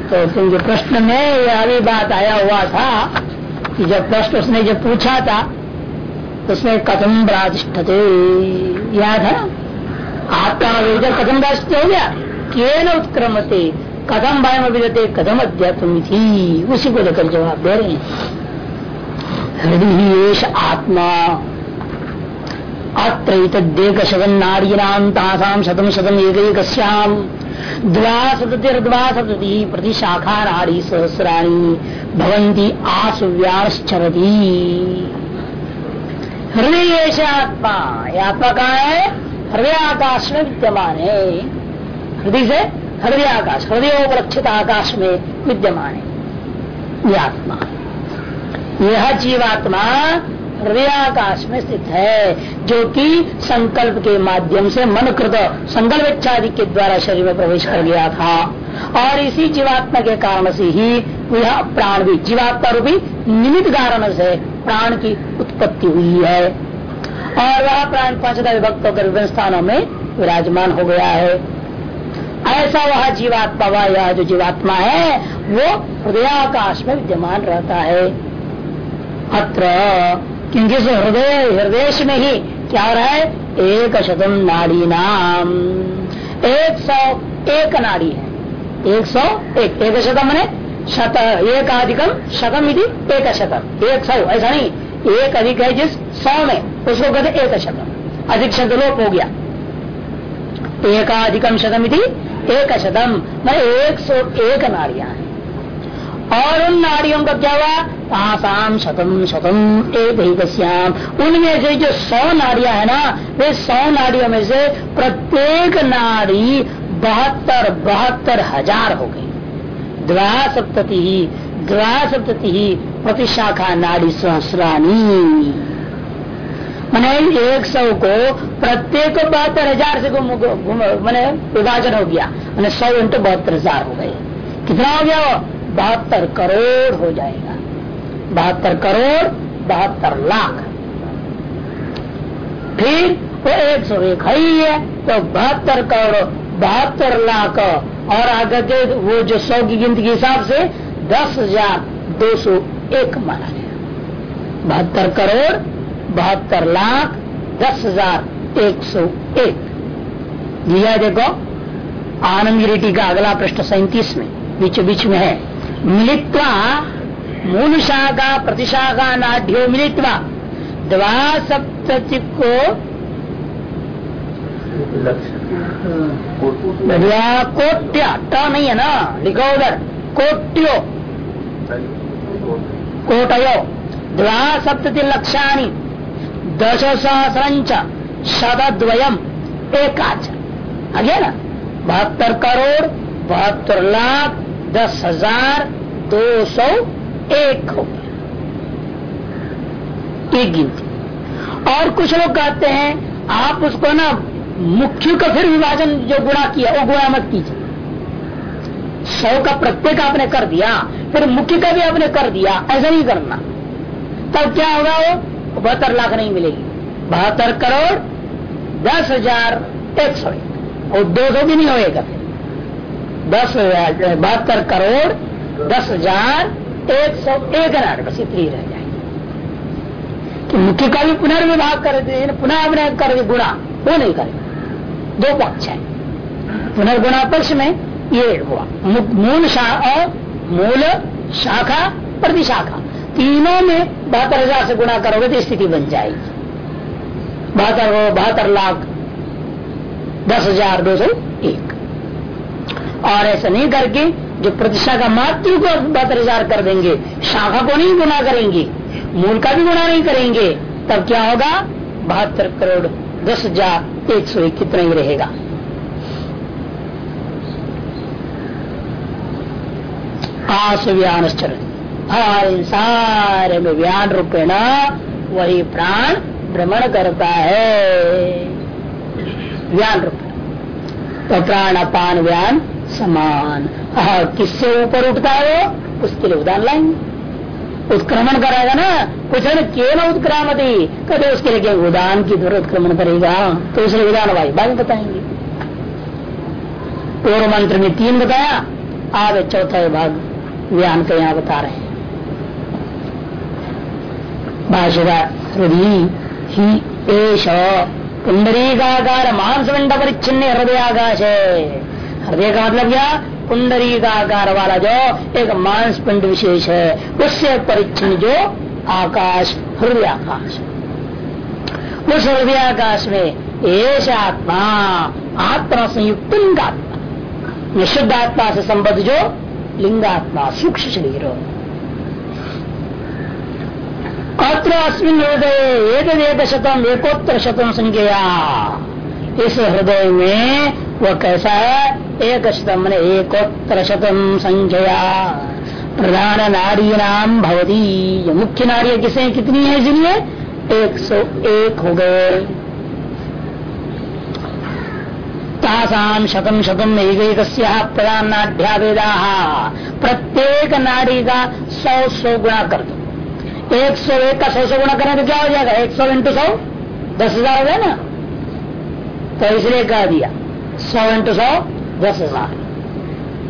तो क्योंकि प्रश्न में यह अभी बात आया हुआ था कि जब प्रश्न उसने जब पूछा था, उसमें कथम प्रातिष्ठते याद है? आत्मा जब कथम प्रातिष्ठ हो गया? के केन उत्क्रमते? कदम भय अभिजते कदम अध्यात्म थी उसी को लेकर जवाब दे रहे हैं। हृदय आत्मा। अत्र शतम तासाम शतम शतम एक शाखा नाड़ी सहस्राणी भवंती हृदय आत्मा आत्मा कहा है हृदय आकाश में विद्यमान। है हृदय से हृदय आकाश हृदयोपलक्षित आकाश में विद्यमान। है यह आत्मा। यह जीवात्मा हृदयाकाश में स्थित है, जो कि संकल्प के माध्यम से मन कृत संकल्प इच्छादि के द्वारा शरीर में प्रवेश कर गया था। और इसी जीवात्मा के कारण से ही यह प्राण भी जीवात्मा रूपी निमित्त कारण से प्राण की उत्पत्ति हुई है। और वह प्राण पंचदा विभक्त होकर विभिन्न स्थानों में विराजमान हो गया है। ऐसा वह जीवात्मा वह यह जो जीवात्मा है, वो हृदयाकाश में विद्यमान रहता है। अत्र क्योंकि इस हृदय हृदय में ही क्या हो रहा है? एक शतम नाड़ी नाम। एक सौ एक नाड़ी है। एक सौ एक एक शतम मैंने शत, एक अधिकम शतम यदि एक शतम। एक सौ, ऐसा नहीं। एक अधिक है जिस सौ में, उसको कहते एक शतम। अधिक शब्द लोप हो गया। एकाधिकम शतम यदि एक शतम। मैं एक सौ एक नाड़ियाँ हैं। और उन नाड़ियों का क्या हुआ? तासाम शतम शतम एक ही कश्याम उनमें से जो सौ नाड़ियाँ है ना, वे सौ नाड़ियों में से प्रत्येक नाड़ी बहत्तर बहत्तर हज़ार हो गई। द्वासप्तति ही द्वासप्तति ही प्रतिशाखा नाड़ी सहस्रानी मैंने एक सौ को प्रत्येक बहत्तर हज़ार से मैंने विभाजन हो गया। मैंने सौ इंटू बहत्तर हज़ार हो गए। कितना हो गया वो? बहत्तर करोड़ हो जाएगा। बहत्तर करोड़, बहत्तर लाख। फिर वो एक सौ एक है ही है तो बहत्तर करोड़, बहत्तर लाख। और आगे के वो जो सौ की गिनती के हिसाब से दस हज़ार दो सौ एक माना गया बहत्तर करोड़, बहत्तर लाख, दस हज़ार एक सौ एक। देखो, आनंद गिरिटी का अगला प्रश्न सैतीस में, बीच बीच में है। मिलित्वा मूल शाखा प्रतिशाखा नाढ़्यो मिलित्वा द्वा सप्तति को कोट्या ट नहीं है ना लिखो उधर कोट्यो कोटयो द्वा सप्तति लक्षाणी दश सहस्रंच शतद्वयम एकाच। गया ना बहत्तर करोड़ बहत्तर लाख दस हज़ार दो सौ एक हो गया। एक गिनती। और कुछ लोग कहते हैं, आप उसको ना मुख्य का फिर विभाजन जो गुणा किया, वो गुणा मत कीजिए। सौ का प्रत्येक आपने कर दिया, फिर मुख्य का भी आपने कर दिया, ऐसा नहीं करना। तब क्या होगा वो? बहत्तर लाख नहीं मिलेगी। बहत्तर करोड़ दस हज़ार एक सौ और दो सौ भी नहीं होएगा। दस हज़ार बहत्तर करोड़, दस हज़ार, एक सौ एक नाट बस इतनी रह जाएगी। मुख्य का भी पुनर्विभाग कर पुनः अपने कर गुणा, वो नहीं करेगा। दो पक्ष है। पुनर्गुणा पक्ष में ये हुआ मूल और मूल शाखा प्रतिशाखा तीनों में बहत्तर हज़ार से गुणा करोगे तो स्थिति बन जाएगी। बहत्तर बहत्तर लाख, दस हज़ार दो सौ एक। और ऐसा नहीं करके जो प्रतिष्ठा का मातृ को बहत्तर हज़ार कर देंगे, शाखा को नहीं गुना करेंगे, मूल का भी गुना नहीं करेंगे, तब क्या होगा? बहत्तर करोड़ दस हज़ार एक सौ कितना ही रहेगा। सारे में व्यान रूपेण वही प्राण भ्रमण करता है। व्यान रूप। तो प्राण अपान व्यान समान। किससे ऊपर उठता है वो? उसके लिए उदाहरण लाएँगे। उत्क्रमण करेगा ना? कुछ है केवल उत्क्रामती? कभी उसके लिए उदान की ज़रूरत उत्क्रमण करेगा? तो उसने उदान वाई बाद बताएँगे। पूर्व मंत्र में तीन बताया आगे चौथा भाग, व्यान का यहाँ बता रहे हैं। भाषाकार हृदय ही एश पुंडरीकाकार मांसमंड परिच्छिन्न हृदय आकाश है हृदय का मतलब क्या? कुंडली का आकार वाला जो एक मांस पिंड विशेष है, उससे परिच्छिन्न जो आकाश, हृदय आकाश। उस हृदय आकाश में एश आत्मा आत्मा संयुक्त लिंगात्मा। शुद्ध आत्मा से संबद्ध जो लिंगात्मा, सूक्ष्म शरीर। अत्र अस्मिन हृदय एक शतम एकोत्तर शतम संज्ञा इस हृदय में वह कैसा है? एक शतम एकोत्तर शतम संख्या। प्रधान नारी नाम भवती मुख्य नारी किसे, कितनी है इसलिए? एक सौ एक हो गए। तासाम शतम शतम एक एक प्रधान वेदा प्रत्येक नारी का सौ सौ गुणा कर दो। एक सौ एक का सौ सौ गुणा करें तो क्या हो जाएगा? एक सौ इंटू सौ? दस हज़ार हो गया ना? तो इसलिए कह दिया। सौ इंटू सौ, दस हज़ार।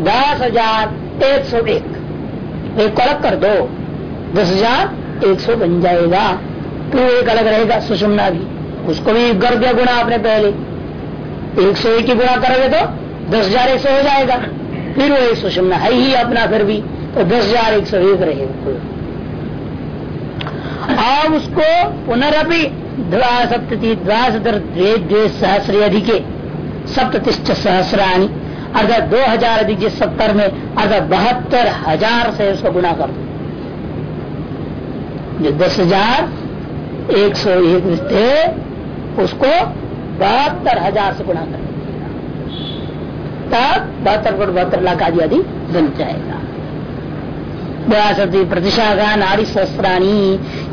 दस हज़ार एक सौ एक। एक को अलग कर दो। दस हज़ार एक सौ बन जाएगा। तो एक अलग रहेगा, सुषमना भी। उसको भी कर दिया गुणा आपने पहले। एक सौ एक की गुणा करोगे तो दस हज़ार एक सौ हो जाएगा। फिर वो एक सुषमना है ही अपना फिर भी। तो दस हज़ार एक सौ एक रहेगा। उसको पुनरअपि द्वासप्तति द्वासतर द्वे सहस्र अधिके। सप्तिष्ठ सहस्राणी अर्थात दो हज़ार अधिक जिस सत्तर में, अर्थात बहत्तर हज़ार से उसको गुणा कर दो। जो दस हज़ार एक सौ एक थे, उसको बहत्तर हज़ार से गुणा कर तब बहत्तर करोड़ बहत्तर लाख आदि आदि बन जाएगा। बयासती प्रतिशाखा नाड़ी सहस्त्राणी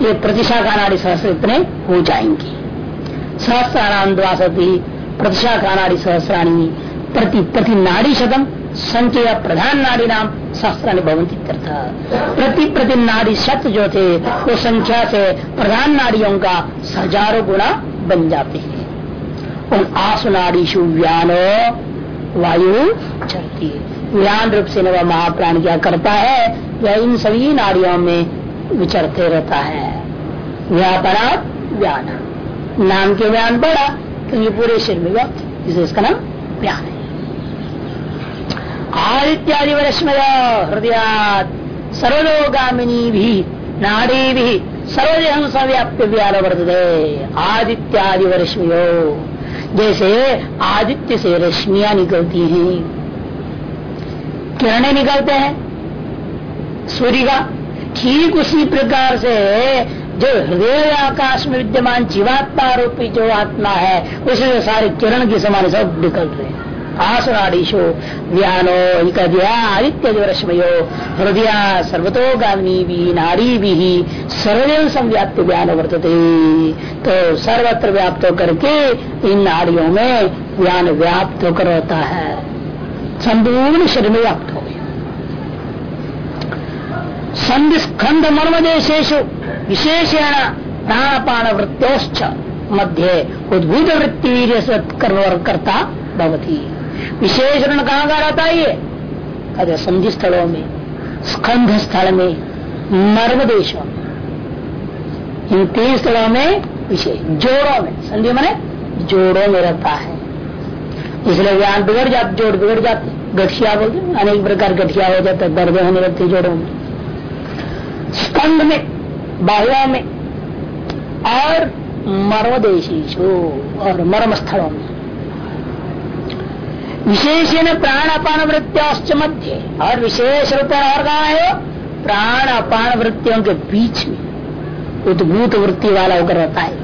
ये प्रतिशाखा नाड़ी सहस्त्र इतने हो जाएँगे। सहस्त्राणाम द्वासती प्रतिशाखा नाड़ी सहस्राणी प्रति प्रति नारी शतम संचय प्रधान नारी नाम सहस्राणी भवंती प्रति प्रति नारी शत जो थे वो संख्या से प्रधान नारियों का हज़ारों गुणा बन जाते हैं उन आसु नाड़ीशु व्यानो वायु चलती व्यान रूप से वह महाप्राण क्या करता है वह इन सभी नारियों में विचरते रहता है। व्यापरा व्यान। नाम के व्यान पड़ा क्योंकि पूरे शरीर में व्याप्त इसे इसका नाम व्यान है आदित्यादि वरस्मय हृदय सर्वलोगामिनी भी नाड़ी भी सर्वदेह सव्याप्य व्याल वर्तते आदित्यादि वर्षमियो जैसे आदित्य से रश्मिया निकलती हैं किरणें निकलते हैं सूर्य का ठीक उसी प्रकार से जो हृदय आकाश में विद्यमान जीवात्मा रूपी जो आत्मा है उसे सारे किरण के समान सब निकल रहे आसनाड़ीशो व्यानो दिया आदित्य रश्मयो हृदय सर्वतोगामी भी नारी भी सर्वदेव संव्याप्त व्यान वर्तते। तो सर्वत्र व्याप्त होकर के इन नाड़ियों में व्यान व्याप्त होकर रहता है। संपूर्ण शरीर में व्याप्त हो गया। संधिस्खंड मर्मदेशेश विशेषण प्राणपान वृत्तोश्च मध्य उद्भूत वृत्ति कर्ता भवती। विशेषण कहाँ का रहता है ये कहते संधि स्थलों में स्कंध स्थल में मर्म देशों में इन तीन स्थलों में विशेष जोड़ों में संधि मैंने जोड़ों में रहता है। इसलिए व्यान बिगड़ जाते, जोड़ बिगड़ जाते, गठिया बोलते अनेक प्रकार गठिया हो जाता है दर्द होने लगते जोड़ों में। स्कंध में बाहुओं में और मर्मदेशी और मर्म स्थलों में। विशेषण प्राण अपान वृत्तियों मध्य। और विशेष रूप और कहा है प्राण अपान वृत्तियों के बीच में। उद्भूत वृत्ति वाला होकर रहता है।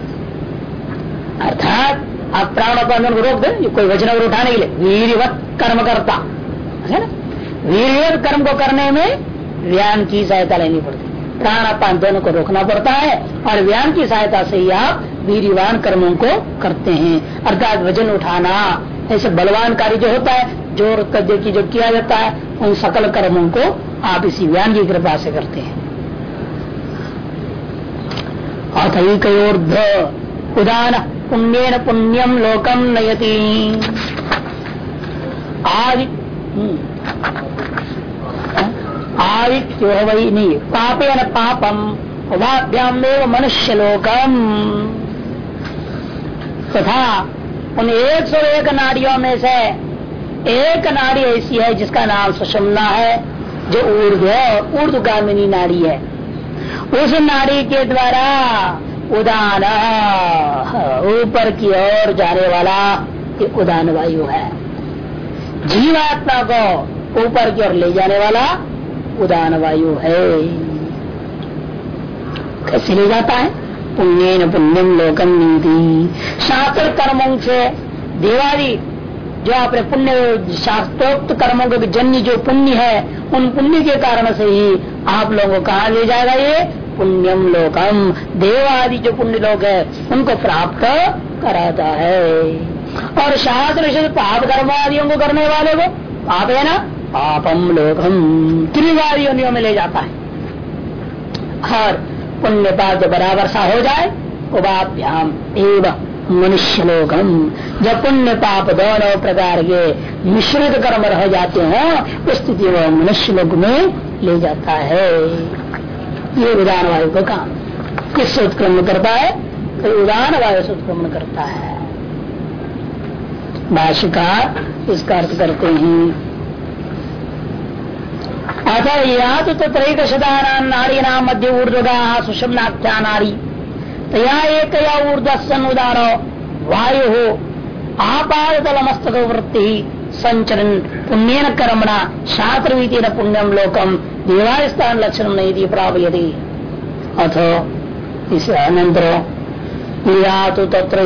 अर्थात, आप प्राण अपान को रोक दे कोई वज़न और उठाने के लिए। वीरवत कर्म करता। है ना? वीरवत कर्म को करने में व्यान की सहायता लेनी पड़ती प्राण अपान दोनों को रोकना पड़ता है और व्यान की सहायता से ही आप वीरवान कर्मों को करते हैं। अर्थात वज़न उठाना, ऐसे बलवान कार्य जो होता है, ज़ोर की जो किया जाता है, उन सकल कर्मों को आप इसी व्यान की कृपा से करते हैं। अथ उदान पुण्यन पुण्यम लोकम नयती। आदि। हम्म। आदित्यो वही नहीं पापे न पापम उभाभ्याम मनुष्य लोकम तथा उन एक सौ एक नाड़ियों में से एक नाड़ी ऐसी है जिसका नाम सुषमना है, जो ऊर्ध ऊर्धगामिनी नाड़ी है। उस नाड़ी के द्वारा उदान ऊपर की ओर जाने वाला उदान वायु है। जीवात्मा को ऊपर की ओर ले जाने वाला उदान वायु है। कैसे ले जाता है? पुण्य न पुण्यम लोकम नीति। शास्त्र कर्मों से देवादी जो अपने पुण्य, शास्त्रोक्त कर्मों के जन्य जो पुण्य है, उन पुण्य के कारण से ही आप लोगों को कहा ले जाएगा ये? पुण्यम लोकम देवादि जो पुण्य लोग है, उनको प्राप्त कराता है। और शास्त्र पाप कर्म आदियों को करने वाले को पाप है ना? पापम लोकम त्रिवादियों में ले जाता है। और पुण्य पाप जब बराबर सा हो जाए उपाभ्याम एवं मनुष्य लोकम जब पुण्य पाप दोनों प्रकार के मिश्रित कर्म रह जाते हैं, उस स्थिति में मनुष्य लोक में ले जाता है। ये उदान वायु का काम। किससे उत्क्रमण करता है? तो उदान वायु से उत्क्रमण करता है। भाष्यकार इसका अर्थ करते हैं। अतः या तो तत्रैक शदान नारी नाम मध्य ऊर्जा सुषमनाख्या नारी तया एक या उदारो वायु हो आपादल मस्तक वृत्ति संचरण पुण्यन कर्मणा शास्त्र न पुण्यम लोकम देवास्थान लक्षण नहीं प्राप्यति। अथ इस अनंतर या तो तत्र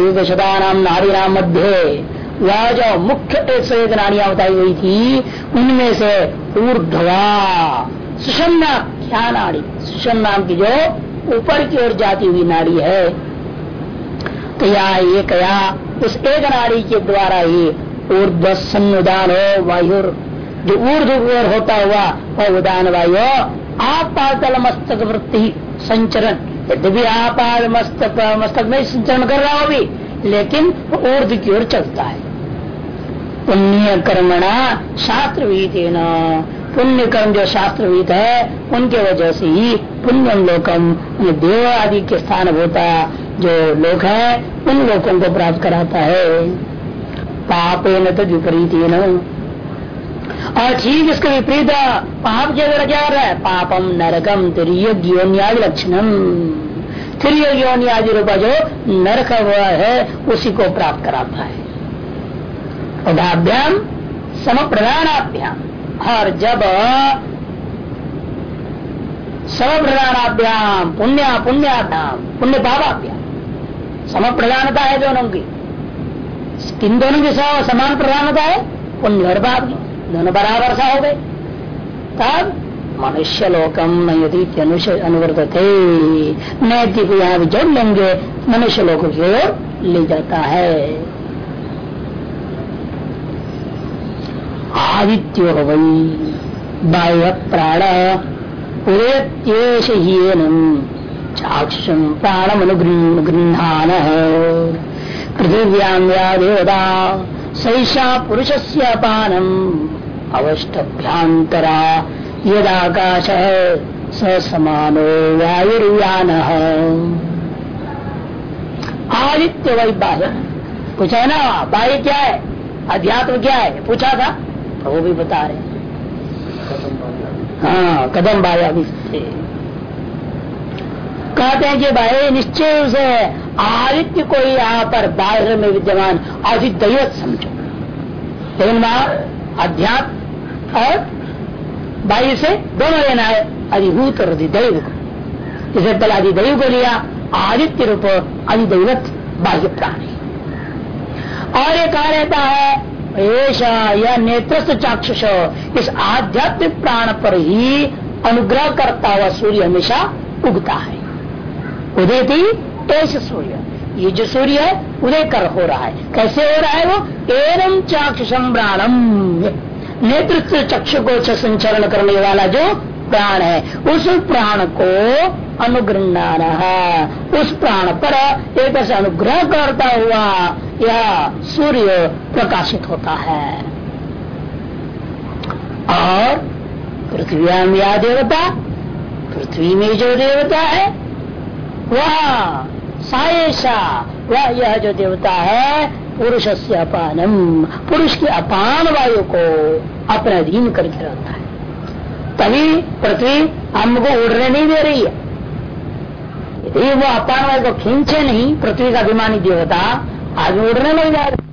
नारी नाम मध्य वह जो मुख्य एक सौ एक नाड़ियाँ बताई गई थी, उनमें से ऊर्धवा सुषमना क्या नाड़ी सुषम नाम की जो ऊपर की ओर जाती हुई नाड़ी है। तो या या उस एक नाड़ी के द्वारा ही ऊर्ध सन्नुदान हो वायु जो ऊर्ध होता हुआ वह उदान वायु, आपातल मस्तक वृत्ति संचरण। यद्यपि आपात मस्तक मस्तक में संचरण कर रहा हो भी, लेकिन ऊर्ध की ओर चलता है। पुण्य कर्मणा शास्त्र न पुण्य कर्म जो शास्त्र विहित है, उनके वजह से ही पुण्यम लोकम देव आदि के स्थान होता जो लोक है, उन लोगों को प्राप्त कराता है। पापे न तो विपरीत और ठीक इसका विपरीत, पाप जगह जा रहा है, पापम नरकम तिरयोग्योन्यादि लक्षणम तिरयोग्योन्यादि रूपा जो नरक हुआ है, उसी को प्राप्त कराता है। उदाभ्याम सम प्रधानाभ्याम और जब सम प्रधानाभ्याम पुण्य, पुण्याभ्याम पुण्य भावाभ्याम सम प्रधानता है दोनों की। किन दोनों की समान प्रधानता है? पुण्य और पाप दोनों बराबर सा हो गए। तब मनुष्य लोकम यदि अनुवर्त थे नैतिक यहाँ जोड़ लेंगे, मनुष्य लोक की ओर ले जाता है। आदित्यो वही बाह्य प्राण उदयत्येष हीनम। चाक्षुषम प्राणमनुगृहान पृथिव्यां या देवता सैषा पुरुष से पानम अवष्टभ्यांतरा यदाकाश स समानो वायुर्यान। आदित्य वही बाह्य। पूछा है ना, बाह्य क्या है? अध्यात्म क्या है? पूछा था। वो भी बता रहे हाँ। कदम बाया कहते हैं कि भाई, निश्चय से आदित्य को ही यहाँ पर बाहर में विद्यमान अधिदैवत समझो। लेकिन वहाँ अध्यात्म और बाह्य से दोनों लेना है। अधिभूत और अधिदैव को। इसे पहले अधिदैव को लिया, आदित्य रूप अधिदैवत बाह्य प्राणी। और ये कहा रहता है ऐसा यह नेत्रस्थ चाक्षुष। इस आध्यात्मिक प्राण पर ही अनुग्रह करता हुआ सूर्य हमेशा उगता है। उदय थी ऐसे सूर्य। ये जो सूर्य है, उदय कर हो रहा है। कैसे हो रहा है वो? एरम चाक्षुषम प्राणम नेतृत्व चक्षु को संचरण करने वाला जो प्राण है। उस प्राण को अनुग्रह उस प्राण पर एक ऐसे अनुग्रह करता हुआ यह सूर्य प्रकाशित होता है। और पृथ्वी या देवता, पृथ्वी में जो देवता है, वह सायशा, वह यह जो देवता है पुरुष से अपानम। पुरुष के अपान वायु को अपने अधीन करके रहता है। तभी पृथ्वी हमको उड़ने नहीं दे रही है। यदि वो अपान को खींचे नहीं, पृथ्वी का अभिमानी देवता आज उड़ने नहीं जा जाएगा